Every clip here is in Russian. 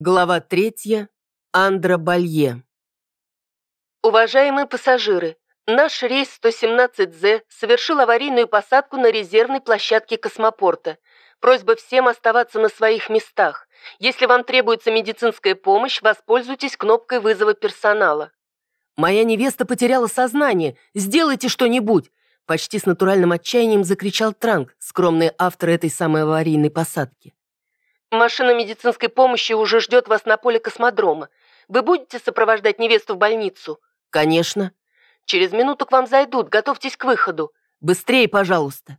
Глава третья. Андра Балье. Уважаемые пассажиры, наш рейс 117Z совершил аварийную посадку на резервной площадке космопорта. Просьба всем оставаться на своих местах. Если вам требуется медицинская помощь, воспользуйтесь кнопкой вызова персонала. «Моя невеста потеряла сознание! Сделайте что-нибудь!» Почти с натуральным отчаянием закричал Транк, скромный автор этой самой аварийной посадки. Машина медицинской помощи уже ждет вас на поле космодрома. Вы будете сопровождать невесту в больницу? Конечно. Через минуту к вам зайдут, готовьтесь к выходу. Быстрее, пожалуйста.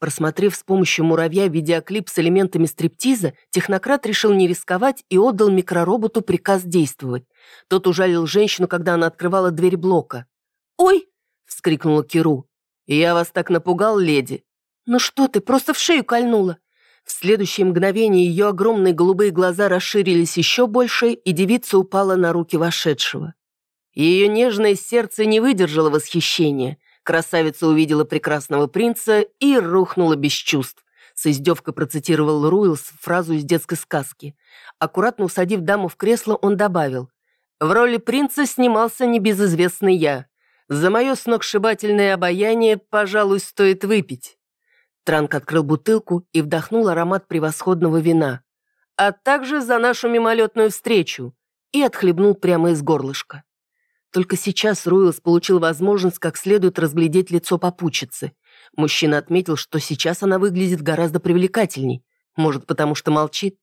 Просмотрев с помощью муравья видеоклип с элементами стриптиза, технократ решил не рисковать и отдал микророботу приказ действовать. Тот ужалил женщину, когда она открывала дверь блока. «Ой!» — вскрикнула Киру. «Я вас так напугал, леди!» «Ну что ты, просто в шею кольнула!» В следующее мгновение ее огромные голубые глаза расширились еще больше, и девица упала на руки вошедшего. Ее нежное сердце не выдержало восхищения. Красавица увидела прекрасного принца и рухнула без чувств. С издевкой процитировал Руэлс фразу из детской сказки. Аккуратно усадив даму в кресло, он добавил. «В роли принца снимался небезызвестный я. За мое сногсшибательное обаяние, пожалуй, стоит выпить». Транк открыл бутылку и вдохнул аромат превосходного вина. «А также за нашу мимолетную встречу!» и отхлебнул прямо из горлышка. Только сейчас Руэлс получил возможность как следует разглядеть лицо попутчицы. Мужчина отметил, что сейчас она выглядит гораздо привлекательней. Может, потому что молчит?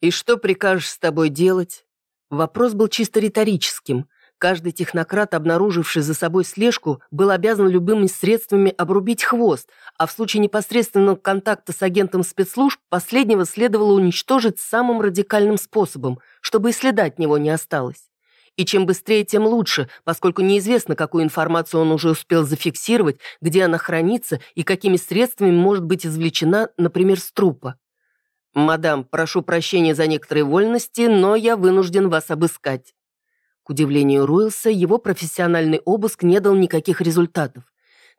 «И что прикажешь с тобой делать?» Вопрос был чисто риторическим. Каждый технократ, обнаруживший за собой слежку, был обязан любыми средствами обрубить хвост, а в случае непосредственного контакта с агентом спецслужб последнего следовало уничтожить самым радикальным способом, чтобы и следа от него не осталось. И чем быстрее, тем лучше, поскольку неизвестно, какую информацию он уже успел зафиксировать, где она хранится и какими средствами может быть извлечена, например, с трупа. «Мадам, прошу прощения за некоторые вольности, но я вынужден вас обыскать». К удивлению Руэлса, его профессиональный обыск не дал никаких результатов.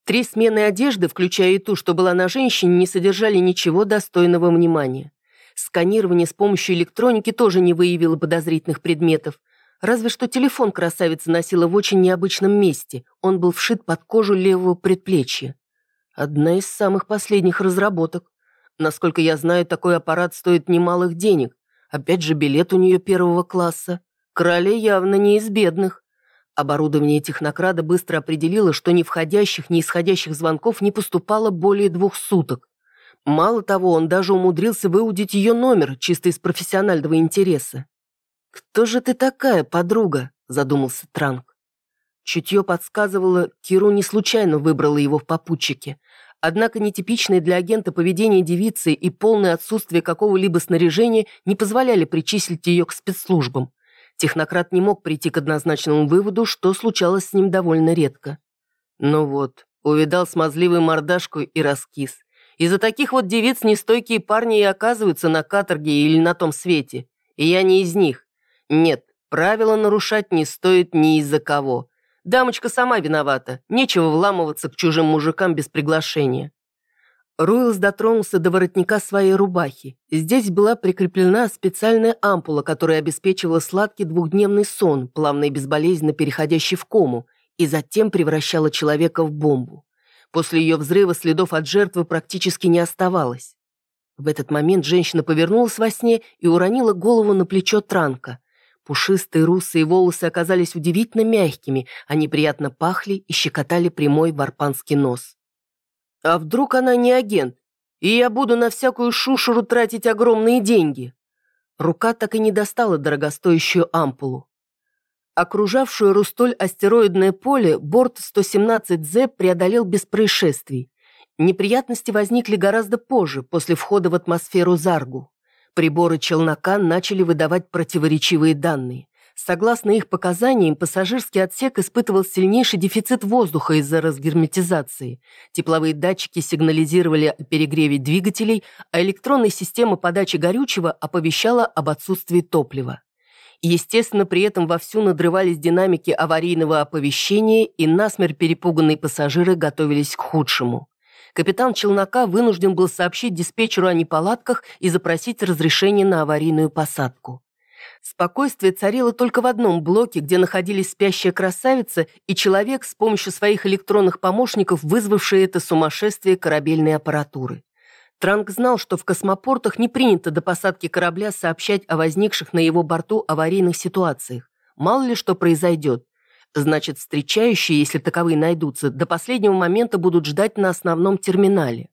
Три смены одежды, включая и ту, что была на женщине, не содержали ничего достойного внимания. Сканирование с помощью электроники тоже не выявило подозрительных предметов. Разве что телефон красавица носила в очень необычном месте. Он был вшит под кожу левого предплечья. Одна из самых последних разработок. Насколько я знаю, такой аппарат стоит немалых денег. Опять же, билет у нее первого класса. Крале явно не из бедных. Оборудование технокрада быстро определило, что ни входящих, ни исходящих звонков не поступало более двух суток. Мало того, он даже умудрился выудить ее номер, чисто из профессионального интереса. «Кто же ты такая, подруга?» – задумался Транк. Чутье подсказывало, Киру не случайно выбрала его в попутчике. Однако нетипичное для агента поведение девицы и полное отсутствие какого-либо снаряжения не позволяли причислить ее к спецслужбам. Технократ не мог прийти к однозначному выводу, что случалось с ним довольно редко. Ну вот, увидал смазливую мордашку и раскис. Из-за таких вот девиц нестойкие парни и оказываются на каторге или на том свете. И я не из них. Нет, правила нарушать не стоит ни из-за кого. Дамочка сама виновата, нечего вламываться к чужим мужикам без приглашения. Руэлс дотронулся до воротника своей рубахи. Здесь была прикреплена специальная ампула, которая обеспечивала сладкий двухдневный сон, плавно и безболезненно переходящий в кому, и затем превращала человека в бомбу. После ее взрыва следов от жертвы практически не оставалось. В этот момент женщина повернулась во сне и уронила голову на плечо Транка. Пушистые русые волосы оказались удивительно мягкими, они приятно пахли и щекотали прямой варпанский нос. А вдруг она не агент, и я буду на всякую шушеру тратить огромные деньги? Рука так и не достала дорогостоящую ампулу. Окружавшую Рустоль астероидное поле борт 117Z преодолел без происшествий. Неприятности возникли гораздо позже, после входа в атмосферу Заргу. Приборы челнока начали выдавать противоречивые данные. Согласно их показаниям, пассажирский отсек испытывал сильнейший дефицит воздуха из-за разгерметизации. Тепловые датчики сигнализировали о перегреве двигателей, а электронная система подачи горючего оповещала об отсутствии топлива. Естественно, при этом вовсю надрывались динамики аварийного оповещения, и насмерть перепуганные пассажиры готовились к худшему. капитан челнока вынужден был сообщить диспетчеру о неполадках и запросить разрешение на аварийную посадку. Спокойствие царило только в одном блоке, где находились спящая красавица и человек с помощью своих электронных помощников, вызвавший это сумасшествие корабельной аппаратуры. Транк знал, что в космопортах не принято до посадки корабля сообщать о возникших на его борту аварийных ситуациях. Мало ли что произойдет. Значит, встречающие, если таковые найдутся, до последнего момента будут ждать на основном терминале.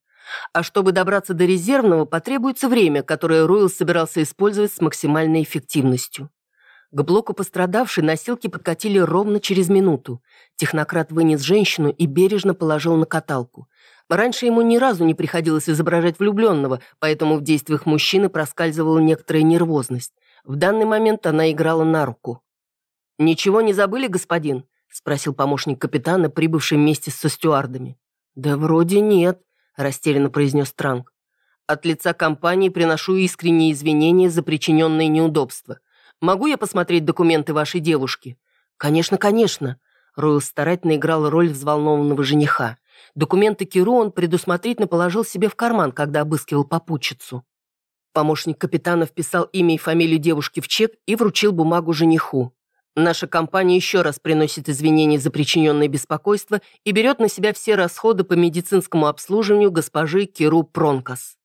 А чтобы добраться до резервного, потребуется время, которое Ройл собирался использовать с максимальной эффективностью. К блоку пострадавшей носилки подкатили ровно через минуту. Технократ вынес женщину и бережно положил на каталку. Раньше ему ни разу не приходилось изображать влюбленного, поэтому в действиях мужчины проскальзывала некоторая нервозность. В данный момент она играла на руку. «Ничего не забыли, господин?» — спросил помощник капитана, прибывший вместе со стюардами. «Да вроде нет», растерянно произнес Транк. От лица компании приношу искренние извинения за причиненные неудобства. Могу я посмотреть документы вашей девушки? Конечно, конечно. Ройл старательно играл роль взволнованного жениха. Документы Киру он предусмотрительно положил себе в карман, когда обыскивал попутчицу. Помощник капитана вписал имя и фамилию девушки в чек и вручил бумагу жениху. Наша компания еще раз приносит извинения за причиненное беспокойство и берет на себя все расходы по медицинскому обслуживанию госпожи Киру Пронкас.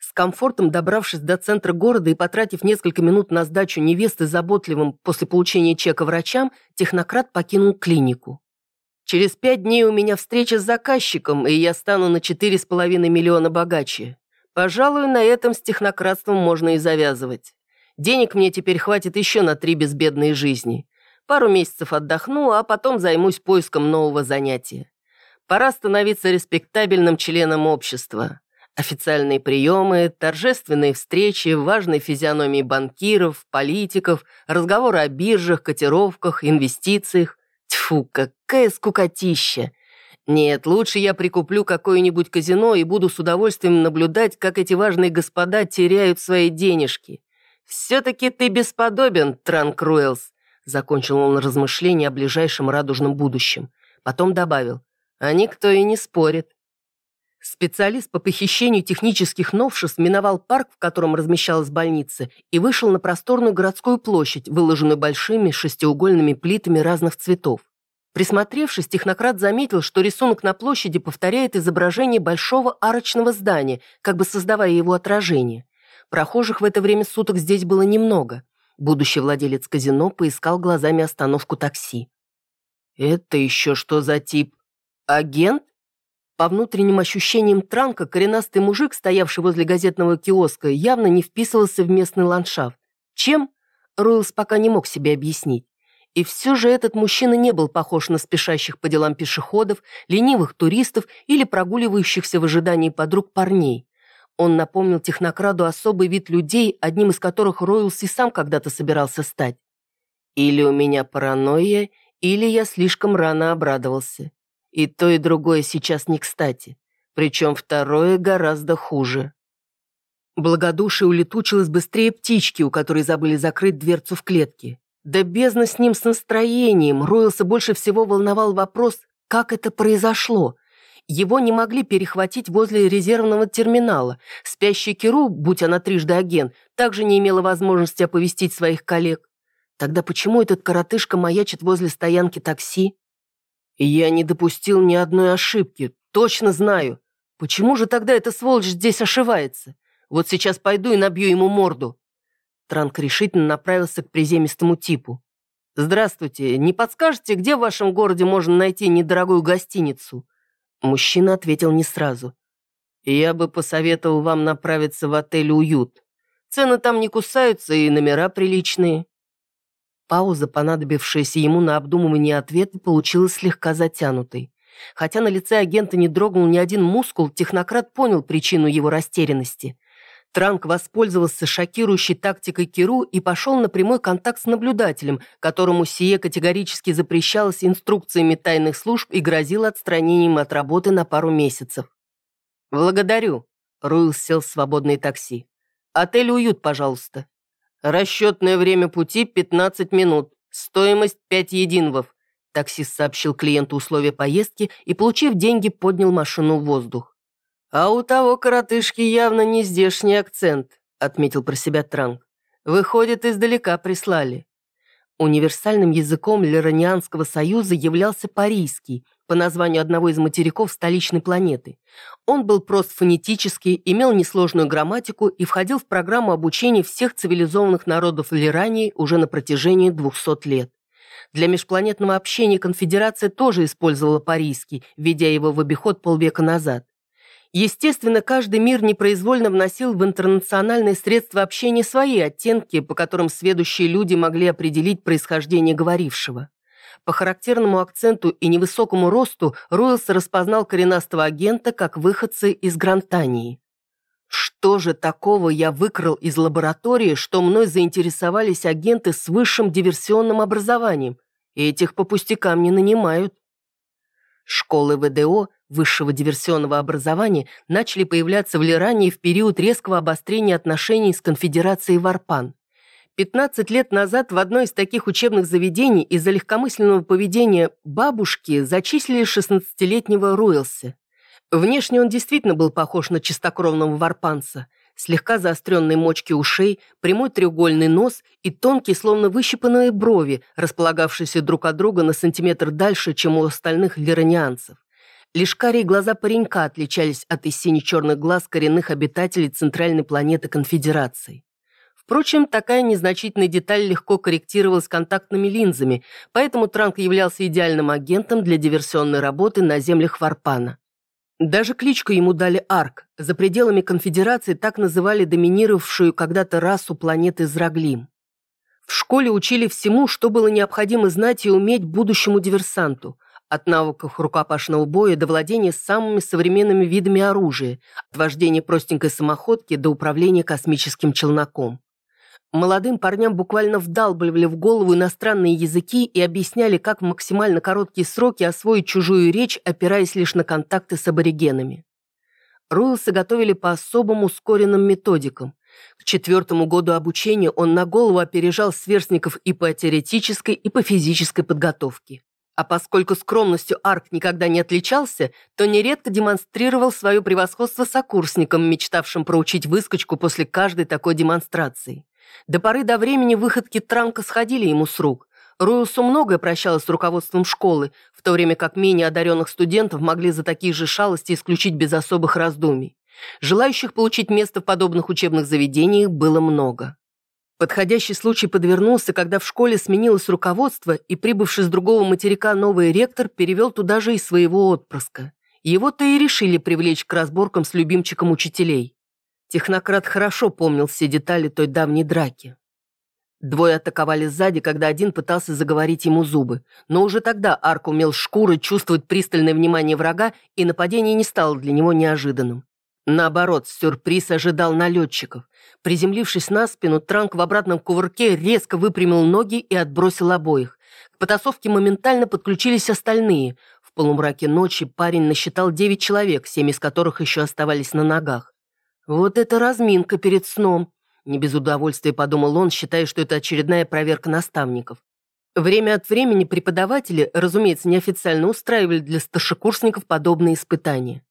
С комфортом добравшись до центра города и потратив несколько минут на сдачу невесты заботливым после получения чека врачам, технократ покинул клинику. Через пять дней у меня встреча с заказчиком, и я стану на четыре с половиной миллиона богаче. Пожалуй, на этом с технократством можно и завязывать. Денег мне теперь хватит еще на три безбедные жизни. Пару месяцев отдохну, а потом займусь поиском нового занятия. Пора становиться респектабельным членом общества. Официальные приемы, торжественные встречи, важные физиономии банкиров, политиков, разговоры о биржах, котировках, инвестициях. Тьфу, какая скукотища! Нет, лучше я прикуплю какое-нибудь казино и буду с удовольствием наблюдать, как эти важные господа теряют свои денежки. «Все-таки ты бесподобен, Транк Руэлс», — закончил он размышления о ближайшем радужном будущем. Потом добавил, «а никто и не спорит». Специалист по похищению технических новшеств миновал парк, в котором размещалась больница, и вышел на просторную городскую площадь, выложенную большими шестиугольными плитами разных цветов. Присмотревшись, технократ заметил, что рисунок на площади повторяет изображение большого арочного здания, как бы создавая его отражение. Прохожих в это время суток здесь было немного. Будущий владелец казино поискал глазами остановку такси. «Это еще что за тип? Агент?» По внутренним ощущениям Транка, коренастый мужик, стоявший возле газетного киоска, явно не вписывался в местный ландшафт. Чем? Ройлс пока не мог себе объяснить. И все же этот мужчина не был похож на спешащих по делам пешеходов, ленивых туристов или прогуливающихся в ожидании подруг парней. Он напомнил технокраду особый вид людей, одним из которых Ройлс и сам когда-то собирался стать. Или у меня паранойя, или я слишком рано обрадовался. И то, и другое сейчас не кстати. Причем второе гораздо хуже. Благодушие улетучилось быстрее птички, у которой забыли закрыть дверцу в клетке. Да бездна с ним с настроением. Ройлса больше всего волновал вопрос, как это произошло. Его не могли перехватить возле резервного терминала. Спящий Киру, будь она трижды агент, также не имела возможности оповестить своих коллег. Тогда почему этот коротышка маячит возле стоянки такси? Я не допустил ни одной ошибки, точно знаю. Почему же тогда эта сволочь здесь ошивается? Вот сейчас пойду и набью ему морду. Транк решительно направился к приземистому типу. «Здравствуйте, не подскажете, где в вашем городе можно найти недорогую гостиницу? Мужчина ответил не сразу. «Я бы посоветовал вам направиться в отель «Уют». Цены там не кусаются и номера приличные». Пауза, понадобившаяся ему на обдумывание ответа, получилась слегка затянутой. Хотя на лице агента не дрогнул ни один мускул, технократ понял причину его растерянности. Транк воспользовался шокирующей тактикой Киру и пошел на прямой контакт с наблюдателем, которому сие категорически запрещалось инструкциями тайных служб и грозило отстранением от работы на пару месяцев. «Благодарю», — Руилс сел в свободное такси. «Отель «Уют», пожалуйста». Расчетное время пути — 15 минут. Стоимость 5 единвов. Таксист сообщил клиенту условия поездки и, получив деньги, поднял машину в воздух. «А у того коротышки явно не здешний акцент», — отметил про себя Транк. «Выходит, издалека прислали». Универсальным языком Леронианского союза являлся парийский, по названию одного из материков столичной планеты. Он был прост фонетически, имел несложную грамматику и входил в программу обучения всех цивилизованных народов Лирании уже на протяжении 200 лет. Для межпланетного общения конфедерация тоже использовала парийский, введя его в обиход полвека назад. Естественно, каждый мир непроизвольно вносил в интернациональные средства общения свои оттенки, по которым сведущие люди могли определить происхождение говорившего. По характерному акценту и невысокому росту Ройлс распознал коренастого агента как выходцы из Грантании. Что же такого я выкрал из лаборатории, что мной заинтересовались агенты с высшим диверсионным образованием? Этих по пустякам не нанимают. Школы ВДО, высшего диверсионного образования, начали появляться в Лирании в период резкого обострения отношений с конфедерацией Варпан. 15 лет назад в одно из таких учебных заведений из-за легкомысленного поведения бабушки зачислили 16-летнего Руэлса. Внешне он действительно был похож на чистокровного варпанца. Слегка заостренные мочки ушей, прямой треугольный нос и тонкие, словно выщипанные брови, располагавшиеся друг от друга на сантиметр дальше, чем у остальных лиранианцев. Лишь карие глаза паренька отличались от из сине-черных глаз коренных обитателей центральной планеты Конфедерации. Впрочем, такая незначительная деталь легко корректировалась контактными линзами, поэтому Транк являлся идеальным агентом для диверсионной работы на землях Варпана. Даже кличку ему дали Арк. За пределами конфедерации так называли доминировавшую когда-то расу планеты Зраглим. В школе учили всему, что было необходимо знать и уметь будущему диверсанту. От навыков рукопашного боя до владения самыми современными видами оружия, от вождения простенькой самоходки до управления космическим челноком. Молодым парням буквально вдалбливали в голову иностранные языки и объясняли, как в максимально короткие сроки освоить чужую речь, опираясь лишь на контакты с аборигенами. Руэлса готовили по особым ускоренным методикам. К четвертому году обучения он на голову опережал сверстников и по теоретической, и по физической подготовке. А поскольку скромностью Арк никогда не отличался, то нередко демонстрировал свое превосходство сокурсникам, мечтавшим проучить выскочку после каждой такой демонстрации. До поры до времени выходки Транка сходили ему с рук. Руэлсу многое прощалось с руководством школы, в то время как менее одаренных студентов могли за такие же шалости исключить без особых раздумий. Желающих получить место в подобных учебных заведениях было много. Подходящий случай подвернулся, когда в школе сменилось руководство, и прибывший с другого материка новый ректор перевел туда же и своего отпрыска. Его-то и решили привлечь к разборкам с любимчиком учителей. Технократ хорошо помнил все детали той давней драки. Двое атаковали сзади, когда один пытался заговорить ему зубы. Но уже тогда Арк умел шкуры чувствовать пристальное внимание врага, и нападение не стало для него неожиданным. Наоборот, сюрприз ожидал налетчиков. Приземлившись на спину, Транк в обратном кувырке резко выпрямил ноги и отбросил обоих. К потасовке моментально подключились остальные. В полумраке ночи парень насчитал девять человек, семь из которых еще оставались на ногах. «Вот это разминка перед сном!» Не без удовольствия подумал он, считая, что это очередная проверка наставников. Время от времени преподаватели, разумеется, неофициально устраивали для старшекурсников подобные испытания.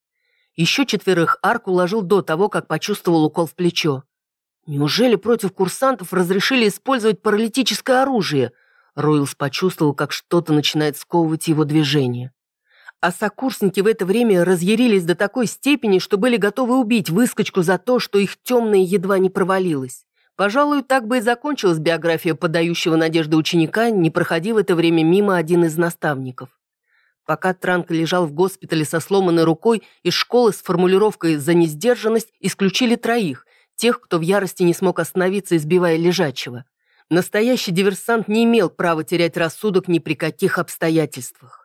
Еще четверых Арк уложил до того, как почувствовал укол в плечо. Неужели против курсантов разрешили использовать паралитическое оружие? Ройлс почувствовал, как что-то начинает сковывать его движение. А сокурсники в это время разъярились до такой степени, что были готовы убить выскочку за то, что их темное едва не провалилось. Пожалуй, так бы и закончилась биография подающего надежды ученика, не проходив это время мимо один из наставников. Пока Транк лежал в госпитале со сломанной рукой, из школы с формулировкой «за несдержанность» исключили троих, тех, кто в ярости не смог остановиться, избивая лежачего. Настоящий диверсант не имел права терять рассудок ни при каких обстоятельствах.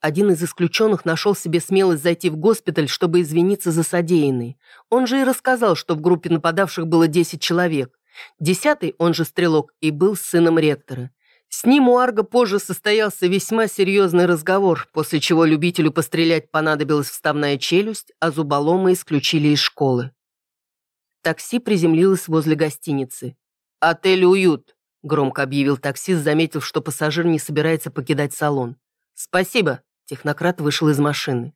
Один из исключенных нашел себе смелость зайти в госпиталь, чтобы извиниться за содеянное. Он же и рассказал, что в группе нападавших было 10 человек. Десятый, он же стрелок, и был сыном ректора. С ним у Арга позже состоялся весьма серьезный разговор, после чего любителю пострелять понадобилась вставная челюсть, а зуболома исключили из школы. Такси приземлилось возле гостиницы. «Отель «Уют», — громко объявил таксист, заметив, что пассажир не собирается покидать салон. «Спасибо», — технократ вышел из машины.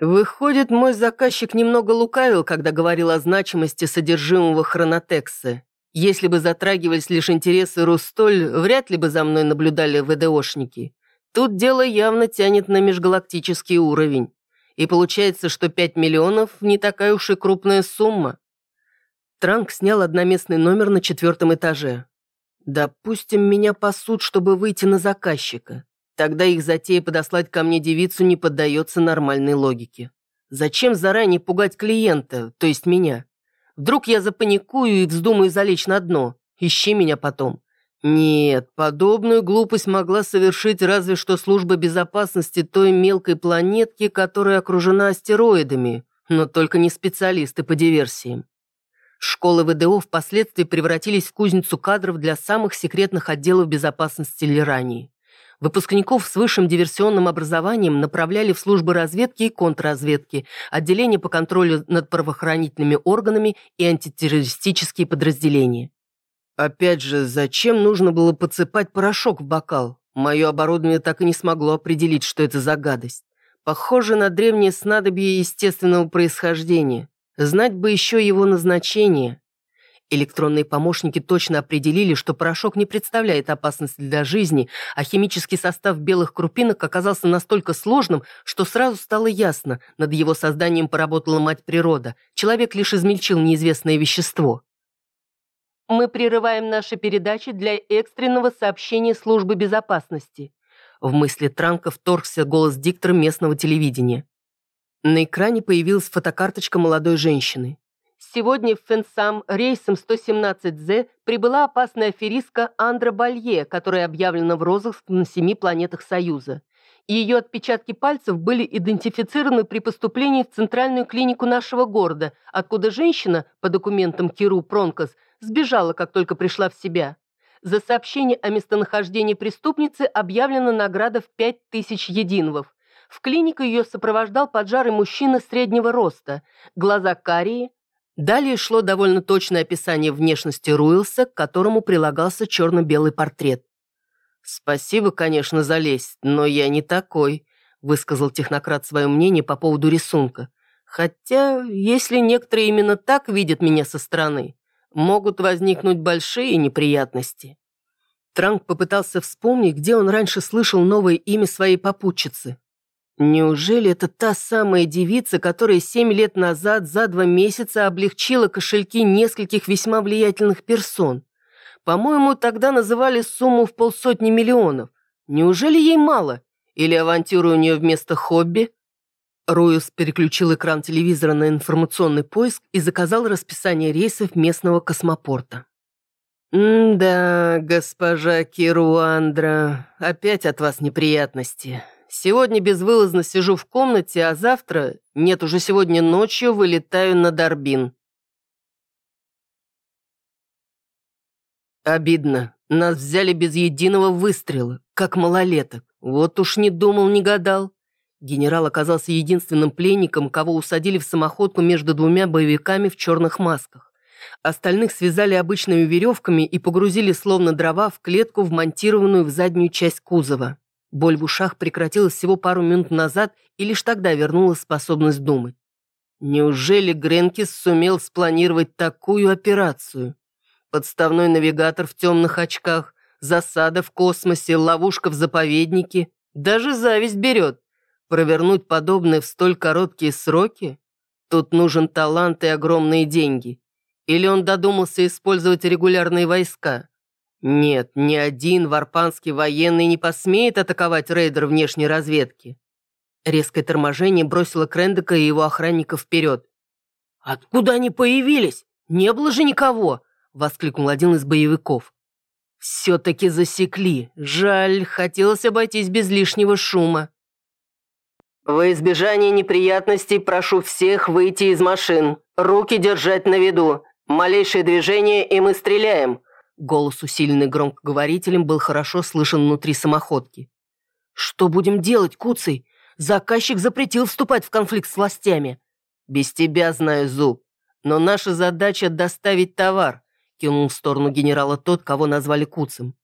Выходит, мой заказчик немного лукавил, когда говорил о значимости содержимого хронотекса. Если бы затрагивались лишь интересы Рустоль, вряд ли бы за мной наблюдали ВДОшники. Тут дело явно тянет на межгалактический уровень. И получается, что 5 миллионов не такая уж и крупная сумма. Транк снял одноместный номер на четвертом этаже. Допустим, меня пасут, чтобы выйти на заказчика. Тогда их затея подослать ко мне девицу не поддается нормальной логике. Зачем заранее пугать клиента, то есть меня? Вдруг я запаникую и вздумаю залечь на дно. Ищи меня потом. Нет, подобную глупость могла совершить разве что служба безопасности той мелкой планетки, которая окружена астероидами, но только не специалисты по диверсиям. Школы ВДО впоследствии превратились в кузницу кадров для самых секретных отделов безопасности Лирании. Выпускников с высшим диверсионным образованием направляли в службы разведки и контрразведки, отделения по контролю над правоохранительными органами и антитеррористические подразделения. Опять же, зачем нужно было подсыпать порошок в бокал? Мое оборудование так и не смогло определить, что это за гадость. Похоже на древнее снадобье естественного происхождения. Знать бы еще его назначение. Электронные помощники точно определили, что порошок не представляет опасности для жизни, а химический состав белых крупинок оказался настолько сложным, что сразу стало ясно, над его созданием поработала мать природа. Человек лишь измельчил неизвестное вещество. Мы прерываем наши передачи для экстренного сообщения службы безопасности. В мысли Транка вторгся голос диктора местного телевидения. На экране появилась фотокарточка молодой женщины. Сегодня в Фенсам рейсом 117Z прибыла опасная аферистка Андра Балье, которая объявлена в розыск на семи планетах Союза. Ее отпечатки пальцев были идентифицированы при поступлении в центральную клинику нашего города, откуда женщина, по документам Киру Пронкос, сбежала, как только пришла в себя. За сообщение о местонахождении преступницы объявлена награда в 5000 единовов. В клинику ее сопровождал поджарый мужчина среднего роста, глаза карие, Далее шло довольно точное описание внешности Руилса, к которому прилагался черно-белый портрет. «Спасибо, конечно, за лесть, но я не такой», высказал технократ свое мнение по поводу рисунка. «Хотя, если некоторые именно так видят меня со стороны, могут возникнуть большие неприятности». Транк попытался вспомнить, где он раньше слышал новое имя своей попутчицы. Неужели это та самая девица, которая семь лет назад за два месяца облегчила кошельки нескольких весьма влиятельных персон? По-моему, тогда называли сумму в полсотни миллионов. Неужели ей мало? Или авантюра у нее вместо хобби? Руис переключил экран телевизора на информационный поиск и заказал расписание рейсов местного космопорта. «Да, госпожа Кируандра, опять от вас неприятности. Сегодня безвылазно сижу в комнате, а завтра, нет, уже сегодня ночью, вылетаю на Дорбин. Обидно. Нас взяли без единого выстрела, как малолеток. Вот уж не думал, не гадал. Генерал оказался единственным пленником, кого усадили в самоходку между двумя боевиками в черных масках. Остальных связали обычными веревками и погрузили словно дрова в клетку, вмонтированную в заднюю часть кузова. Боль в ушах прекратилась всего пару минут назад, и лишь тогда вернулась способность думать. Неужели Гренкис сумел спланировать такую операцию? Подставной навигатор в темных очках, засада в космосе, ловушка в заповеднике. Даже зависть берет. Провернуть подобное в столь короткие сроки? Тут нужен талант и огромные деньги. Или он додумался использовать регулярные войска? Нет, ни один варпанский военный не посмеет атаковать рейдер внешней разведки. Резкое торможение бросило Крендека и его охранника вперед. «Откуда они появились? Не было же никого!» — воскликнул один из боевиков. «Все-таки засекли. Жаль, хотелось обойтись без лишнего шума». «Во избежание неприятностей прошу всех выйти из машин. Руки держать на виду. Малейшее движение, и мы стреляем. Голос, усиленный громкоговорителем, был хорошо слышен внутри самоходки. «Что будем делать, Куцый? Заказчик запретил вступать в конфликт с властями». «Без тебя знаю, Зуб. Но наша задача — доставить товар», — кинул в сторону генерала тот, кого назвали Куцем.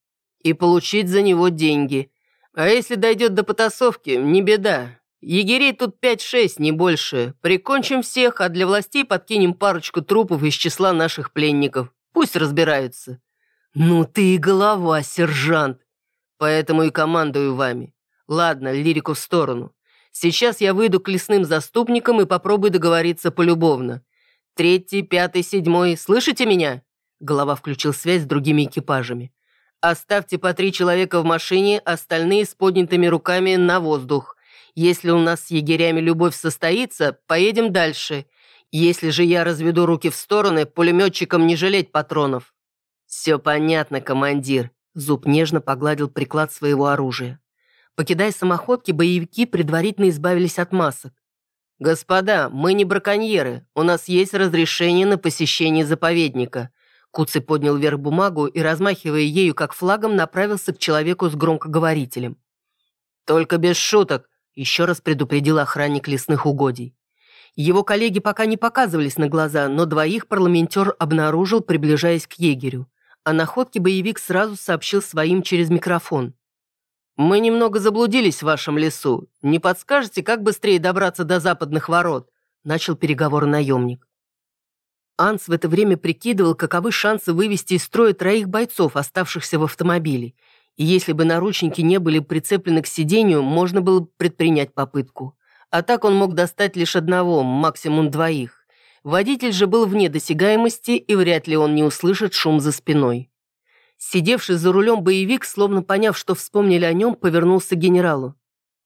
«И получить за него деньги. А если дойдет до потасовки, не беда. Егерей тут 5-6, не больше. Прикончим всех, а для властей подкинем парочку трупов из числа наших пленников. Пусть разбираются. Ну ты и голова, сержант. Поэтому и командую вами. Ладно, лирику в сторону. Сейчас я выйду к лесным заступникам и попробую договориться полюбовно. Третий, пятый, седьмой, слышите меня? Голова включил связь с другими экипажами. Оставьте по три человека в машине, остальные с поднятыми руками на воздух. Если у нас с егерями любовь состоится, поедем дальше. Если же я разведу руки в стороны, пулеметчикам не жалеть патронов». «Все понятно, командир», — Зуб нежно погладил приклад своего оружия. Покидая самоходки, боевики предварительно избавились от масок. «Господа, мы не браконьеры. У нас есть разрешение на посещение заповедника». Куцый поднял вверх бумагу и, размахивая ею как флагом, направился к человеку с громкоговорителем. «Только без шуток», — еще раз предупредил охранник лесных угодий. Его коллеги пока не показывались на глаза, но двоих парламентер обнаружил, приближаясь к егерю. О находке боевик сразу сообщил своим через микрофон. «Мы немного заблудились в вашем лесу. Не подскажете, как быстрее добраться до западных ворот?» Начал переговор наемник. Анс в это время прикидывал, каковы шансы вывести из строя троих бойцов, оставшихся в автомобиле. И если бы наручники не были прицеплены к сиденью, можно было бы предпринять попытку. А так он мог достать лишь одного, максимум двоих. Водитель же был вне досягаемости, и вряд ли он не услышит шум за спиной. Сидевший за рулем боевик, словно поняв, что вспомнили о нем, повернулся к генералу.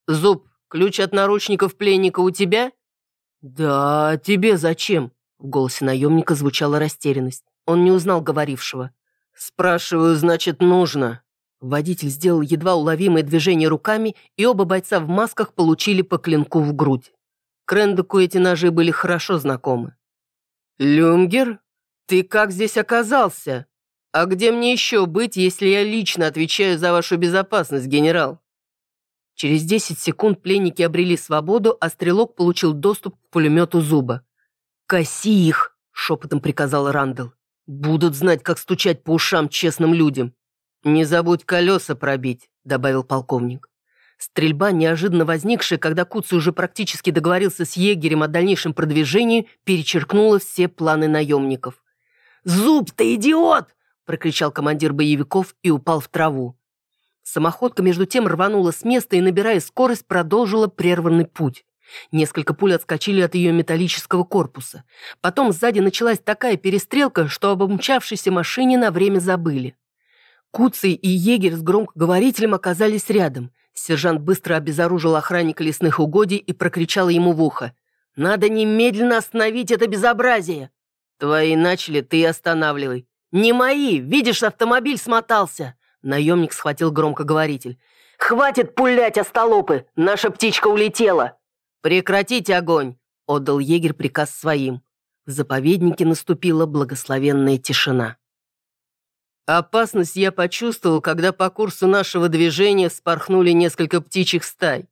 «Зуб, ключ от наручников пленника у тебя?» «Да, тебе зачем?» В голосе наемника звучала растерянность. Он не узнал говорившего. «Спрашиваю, значит, нужно». Водитель сделал едва уловимое движение руками, и оба бойца в масках получили по клинку в грудь. Крендеку эти ножи были хорошо знакомы. «Люмгер, ты как здесь оказался? А где мне еще быть, если я лично отвечаю за вашу безопасность, генерал?» Через 10 секунд пленники обрели свободу, а стрелок получил доступ к пулемету Зуба. «Коси их!» — шепотом приказал Рандall. «Будут знать, как стучать по ушам честным людям». «Не забудь колеса пробить», — добавил полковник. Стрельба, неожиданно возникшая, когда Куцый уже практически договорился с егерем о дальнейшем продвижении, перечеркнула все планы наемников. «Зуб, ты идиот!» — прокричал командир боевиков и упал в траву. Самоходка между тем рванула с места и, набирая скорость, продолжила прерванный путь. Несколько пуль отскочили от ее металлического корпуса. Потом сзади началась такая перестрелка, что об обмчавшейся машине на время забыли. Куцый и егерь с громкоговорителем оказались рядом. Сержант быстро обезоружил охранника лесных угодий и прокричал ему в ухо. «Надо немедленно остановить это безобразие!» «Твои начали, ты останавливай!» «Не мои! Видишь, автомобиль смотался!» Наемник схватил громкоговоритель. «Хватит пулять, остолопы! Наша птичка улетела!» «Прекратите огонь!» — отдал егерь приказ своим. В заповеднике наступила благословенная тишина. Опасность я почувствовал, когда по курсу нашего движения спорхнули несколько птичьих стай.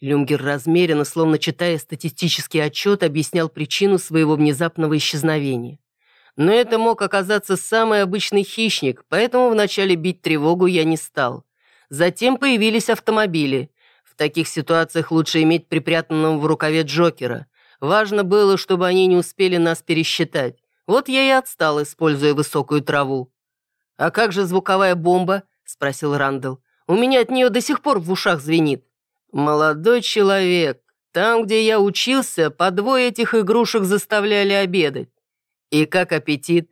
Люмгер размеренно, словно читая статистический отчет, объяснял причину своего внезапного исчезновения. Но это мог оказаться самый обычный хищник, поэтому вначале бить тревогу я не стал. Затем появились автомобили таких ситуациях лучше иметь припрятанного в рукаве Джокера. Важно было, чтобы они не успели нас пересчитать. Вот я и отстал, используя высокую траву. «А как же звуковая бомба?» – спросил Рандall. «У меня от нее до сих пор в ушах звенит». «Молодой человек, там, где я учился, по двое этих игрушек заставляли обедать. И как аппетит?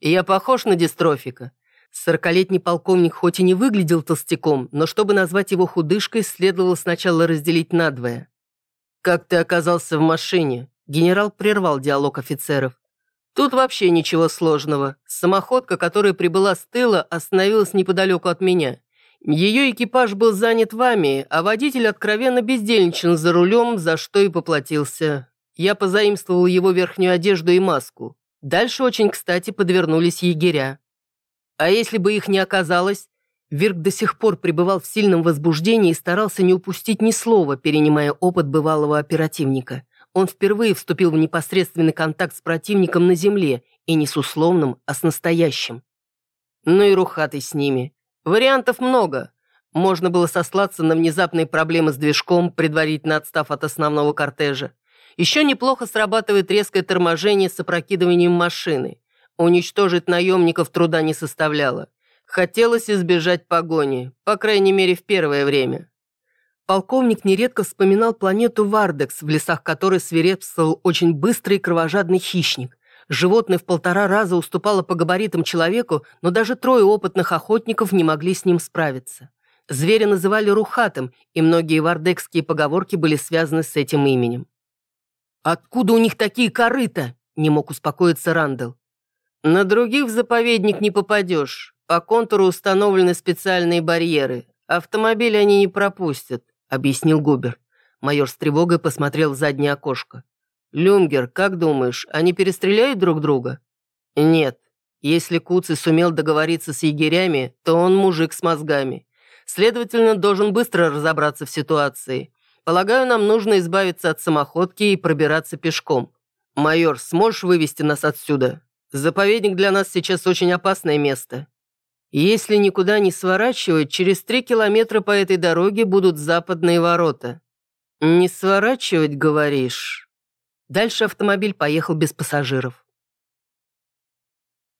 Я похож на дистрофика?» Сорокалетний полковник хоть и не выглядел толстяком, но чтобы назвать его худышкой, следовало сначала разделить надвое. «Как ты оказался в машине?» Генерал прервал диалог офицеров. «Тут вообще ничего сложного. Самоходка, которая прибыла с тыла, остановилась неподалеку от меня. Ее экипаж был занят вами, а водитель откровенно бездельничал за рулем, за что и поплатился. Я позаимствовал его верхнюю одежду и маску. Дальше очень кстати подвернулись егеря. А если бы их не оказалось? Вирк до сих пор пребывал в сильном возбуждении и старался не упустить ни слова, перенимая опыт бывалого оперативника. Он впервые вступил в непосредственный контакт с противником на земле, и не с условным, а с настоящим. Ну и рухатый с ними. Вариантов много. Можно было сослаться на внезапные проблемы с движком, предварительно отстав от основного кортежа. Еще неплохо срабатывает резкое торможение с опрокидыванием машины. Уничтожить наемников труда не составляло. Хотелось избежать погони, по крайней мере, в первое время. Полковник нередко вспоминал планету Вардекс, в лесах которой свирепствовал очень быстрый и кровожадный хищник. Животное в полтора раза уступало по габаритам человеку, но даже трое опытных охотников не могли с ним справиться. Зверя называли Рухатом, и многие вардекские поговорки были связаны с этим именем. «Откуда у них такие корыта?» – не мог успокоиться Рандall. «На других в заповедник не попадешь. По контуру установлены специальные барьеры. Автомобили они не пропустят», — объяснил Губер. Майор с тревогой посмотрел в заднее окошко. «Люмгер, как думаешь, они перестреляют друг друга?» «Нет. Если Куци сумел договориться с егерями, то он мужик с мозгами. Следовательно, должен быстро разобраться в ситуации. Полагаю, нам нужно избавиться от самоходки и пробираться пешком. Майор, сможешь вывести нас отсюда? Заповедник для нас сейчас очень опасное место. Если никуда не сворачивать, через три километра по этой дороге будут западные ворота. Не сворачивать, говоришь? Дальше автомобиль поехал без пассажиров.